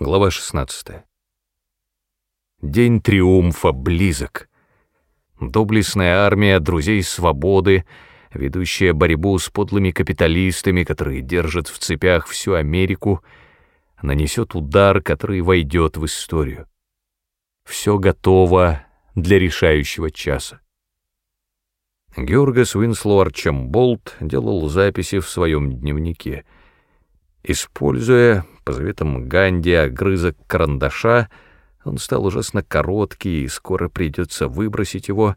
Глава 16. День триумфа близок. Доблестная армия друзей свободы, ведущая борьбу с подлыми капиталистами, которые держат в цепях всю Америку, нанесет удар, который войдет в историю. Все готово для решающего часа. Георгас Уинслоу Арчамболт делал записи в своем дневнике. Используя по заветам Ганди огрызок карандаша, он стал ужасно короткий, и скоро придется выбросить его.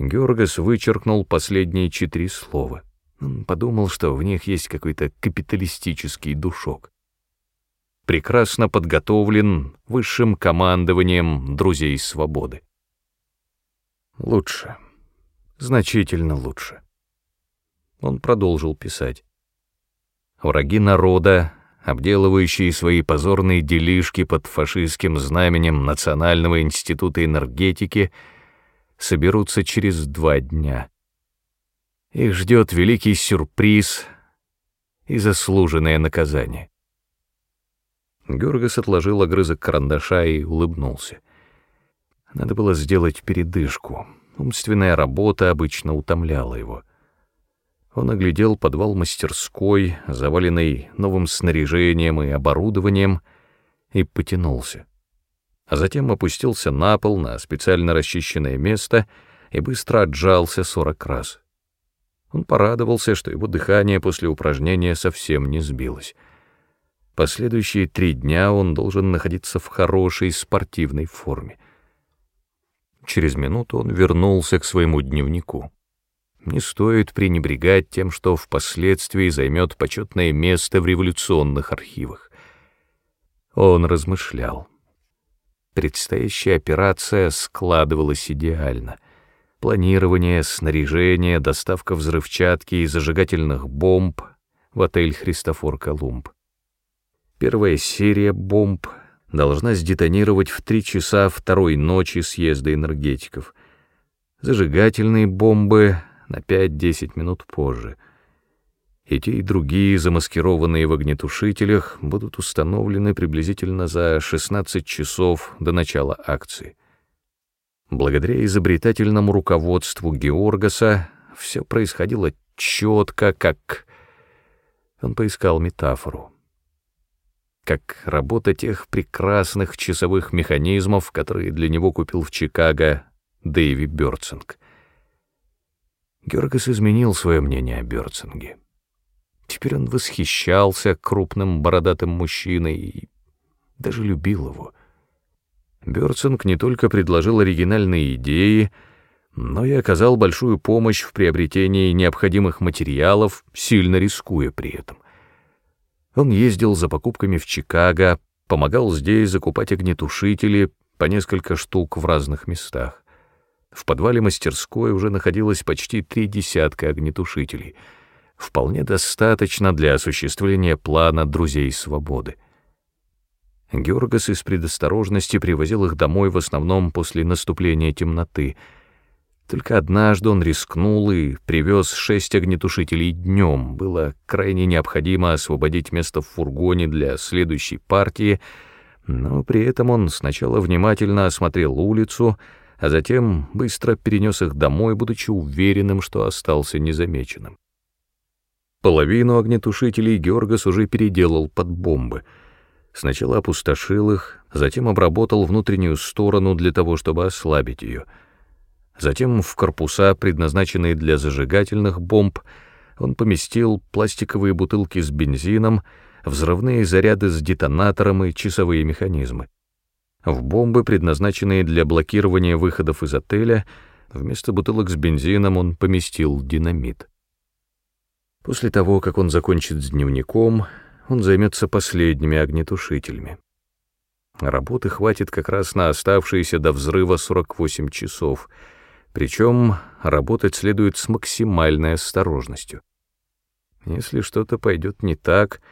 Георгас вычеркнул последние четыре слова. Он подумал, что в них есть какой-то капиталистический душок. Прекрасно подготовлен высшим командованием друзей свободы. Лучше. Значительно лучше. Он продолжил писать. Враги народа обделывающие свои позорные делишки под фашистским знаменем Национального института энергетики, соберутся через два дня. Их ждет великий сюрприз и заслуженное наказание. Георгас отложил огрызок карандаша и улыбнулся. Надо было сделать передышку. Умственная работа обычно утомляла его. Он оглядел подвал мастерской, заваленный новым снаряжением и оборудованием, и потянулся. А затем опустился на пол на специально расчищенное место и быстро отжался сорок раз. Он порадовался, что его дыхание после упражнения совсем не сбилось. Последующие три дня он должен находиться в хорошей спортивной форме. Через минуту он вернулся к своему дневнику. Не стоит пренебрегать тем, что впоследствии займет почетное место в революционных архивах. Он размышлял. Предстоящая операция складывалась идеально. Планирование, снаряжение, доставка взрывчатки и зажигательных бомб в отель «Христофор Колумб». Первая серия бомб должна сдетонировать в три часа второй ночи съезда энергетиков. Зажигательные бомбы на 5-10 минут позже. И те, и другие, замаскированные в огнетушителях, будут установлены приблизительно за 16 часов до начала акции. Благодаря изобретательному руководству Георгаса все происходило четко, как... Он поискал метафору. Как работа тех прекрасных часовых механизмов, которые для него купил в Чикаго Дэйви Бёрцинг. Георгас изменил свое мнение о Бёрцинге. Теперь он восхищался крупным бородатым мужчиной и даже любил его. Бёрцинг не только предложил оригинальные идеи, но и оказал большую помощь в приобретении необходимых материалов, сильно рискуя при этом. Он ездил за покупками в Чикаго, помогал здесь закупать огнетушители, по несколько штук в разных местах. В подвале мастерской уже находилось почти три десятка огнетушителей. Вполне достаточно для осуществления плана «Друзей свободы». Георгас из предосторожности привозил их домой в основном после наступления темноты. Только однажды он рискнул и привез шесть огнетушителей днем. Было крайне необходимо освободить место в фургоне для следующей партии, но при этом он сначала внимательно осмотрел улицу, а затем быстро перенес их домой, будучи уверенным, что остался незамеченным. Половину огнетушителей Георгас уже переделал под бомбы. Сначала опустошил их, затем обработал внутреннюю сторону для того, чтобы ослабить ее. Затем в корпуса, предназначенные для зажигательных бомб, он поместил пластиковые бутылки с бензином, взрывные заряды с детонатором и часовые механизмы. В бомбы, предназначенные для блокирования выходов из отеля, вместо бутылок с бензином он поместил динамит. После того, как он закончит с дневником, он займется последними огнетушителями. Работы хватит как раз на оставшиеся до взрыва 48 часов, причем работать следует с максимальной осторожностью. Если что-то пойдет не так —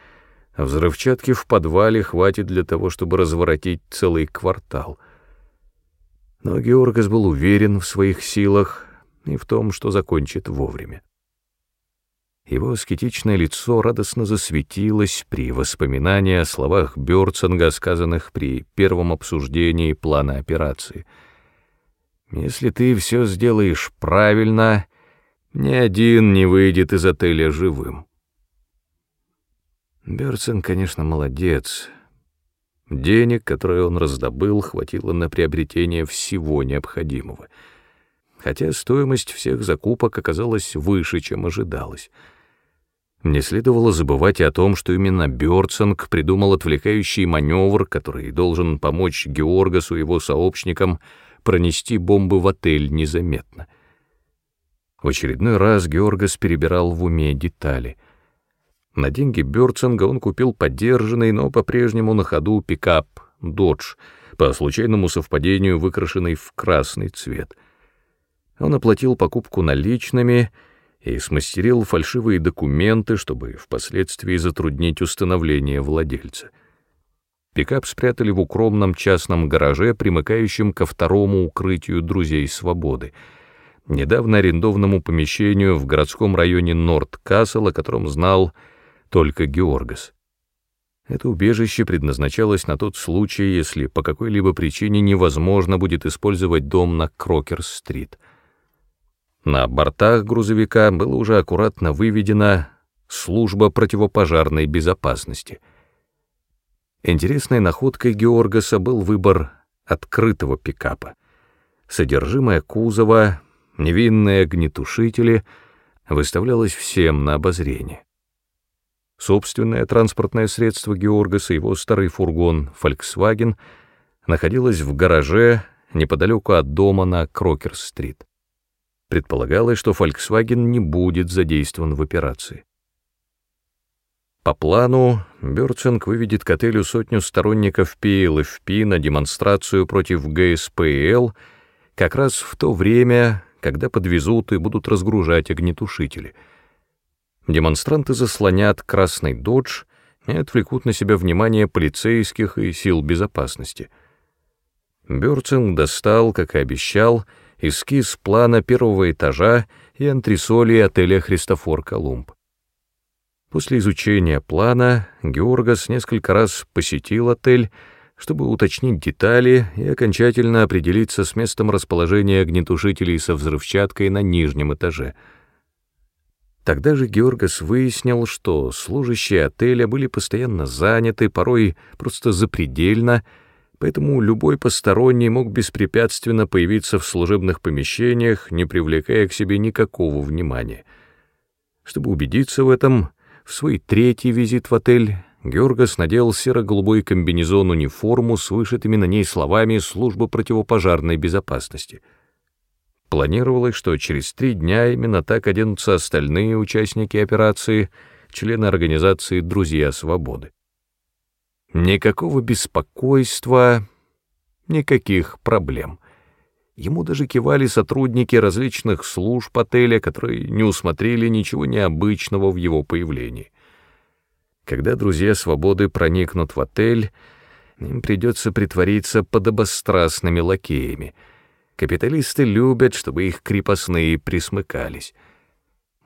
Взрывчатки в подвале хватит для того, чтобы разворотить целый квартал. Но Георгас был уверен в своих силах и в том, что закончит вовремя. Его аскетичное лицо радостно засветилось при воспоминании о словах Бёрцинга, сказанных при первом обсуждении плана операции. «Если ты все сделаешь правильно, ни один не выйдет из отеля живым». Бёрцинг, конечно, молодец. Денег, которые он раздобыл, хватило на приобретение всего необходимого, хотя стоимость всех закупок оказалась выше, чем ожидалось — не следовало забывать и о том, что именно Бёрцинг придумал отвлекающий маневр, который должен помочь Георгасу и его сообщникам пронести бомбы в отель незаметно. В очередной раз Георгас перебирал в уме детали. На деньги Бёрцинга он купил подержанный, но по-прежнему на ходу пикап «Додж», по случайному совпадению выкрашенный в красный цвет. Он оплатил покупку наличными — и смастерил фальшивые документы, чтобы впоследствии затруднить установление владельца. Пикап спрятали в укромном частном гараже, примыкающем ко второму укрытию друзей свободы, недавно арендованному помещению в городском районе Норд-Кассел, о котором знал только Георгас. Это убежище предназначалось на тот случай, если по какой-либо причине невозможно будет использовать дом на Крокер-стрит — на бортах грузовика было уже аккуратно выведено «Служба противопожарной безопасности». Интересной находкой Георгаса был выбор открытого пикапа. Содержимое кузова, невинные огнетушители выставлялось всем на обозрение. Собственное транспортное средство Георгаса, его старый фургон Volkswagen, находилось в гараже неподалеку от дома на Крокер-стрит. Предполагалось, что Volkswagen не будет задействован в операции. По плану, Бёрцинг выведет к отелю сотню сторонников PLFP на демонстрацию против ГСПЛ как раз в то время, когда подвезут и будут разгружать огнетушители. Демонстранты заслонят красный «Додж» и отвлекут на себя внимание полицейских и сил безопасности. Бёрцинг достал, как и обещал, эскиз плана первого этажа и антресоли отеля «Христофор Колумб». После изучения плана Георгас несколько раз посетил отель, чтобы уточнить детали и окончательно определиться с местом расположения огнетушителей со взрывчаткой на нижнем этаже. Тогда же Георгас выяснил, что служащие отеля были постоянно заняты, порой просто запредельно, поэтому любой посторонний мог беспрепятственно появиться в служебных помещениях, не привлекая к себе никакого внимания. Чтобы убедиться в этом, в свой третий визит в отель Георгас надел серо-голубой комбинезон-униформу с вышитыми на ней словами «Служба противопожарной безопасности». Планировалось, что через три дня именно так оденутся остальные участники операции, члены организации «Друзья свободы». Никакого беспокойства, никаких проблем. Ему даже кивали сотрудники различных служб отеля, которые не усмотрели ничего необычного в его появлении. Когда друзья свободы проникнут в отель, им придется притвориться подобострастными лакеями. Капиталисты любят, чтобы их крепостные присмыкались.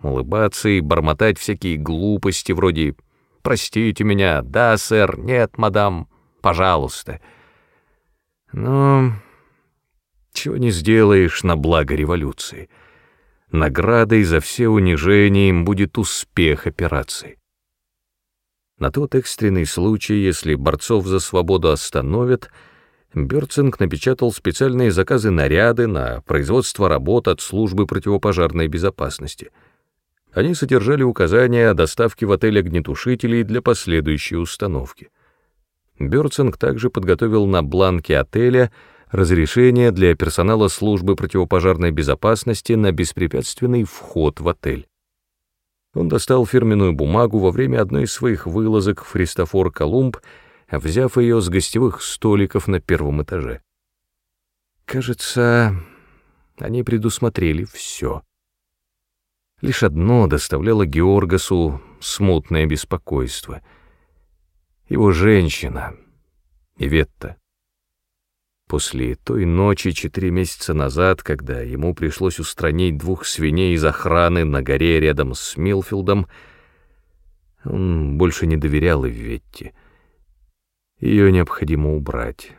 Улыбаться и бормотать всякие глупости вроде простите меня, да, сэр, нет, мадам, пожалуйста. Но чего не сделаешь на благо революции. Наградой за все унижения им будет успех операции. На тот экстренный случай, если борцов за свободу остановят, Бёрцинг напечатал специальные заказы наряды на производство работ от службы противопожарной безопасности — они содержали указания о доставке в отель огнетушителей для последующей установки. Бёрцинг также подготовил на бланке отеля разрешение для персонала службы противопожарной безопасности на беспрепятственный вход в отель. Он достал фирменную бумагу во время одной из своих вылазок в Христофор Колумб, взяв ее с гостевых столиков на первом этаже. Кажется, они предусмотрели все. Лишь одно доставляло Георгасу смутное беспокойство. Его женщина, Иветта. После той ночи четыре месяца назад, когда ему пришлось устранить двух свиней из охраны на горе рядом с Милфилдом, он больше не доверял Иветте. Ее необходимо убрать.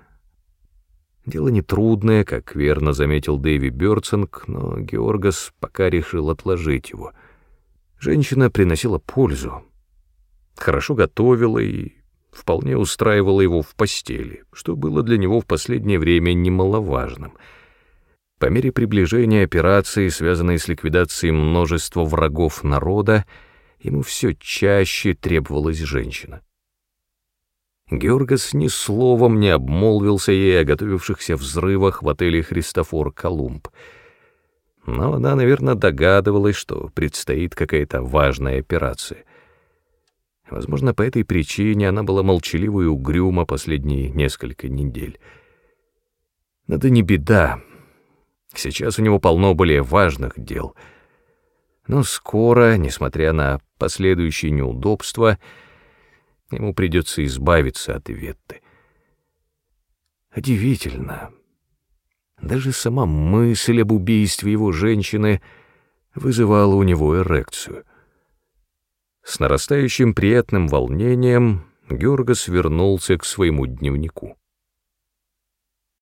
Дело нетрудное, как верно заметил Дэви Бёрцинг, но Георгас пока решил отложить его. Женщина приносила пользу. Хорошо готовила и вполне устраивала его в постели, что было для него в последнее время немаловажным. По мере приближения операции, связанной с ликвидацией множества врагов народа, ему все чаще требовалась женщина. Георгас ни словом не обмолвился ей о готовившихся взрывах в отеле «Христофор Колумб». Но она, наверное, догадывалась, что предстоит какая-то важная операция. Возможно, по этой причине она была молчалива и угрюма последние несколько недель. Но это не беда. Сейчас у него полно более важных дел. Но скоро, несмотря на последующие неудобства, Ему придется избавиться от Иветты. Удивительно. Даже сама мысль об убийстве его женщины вызывала у него эрекцию. С нарастающим приятным волнением Георгас вернулся к своему дневнику.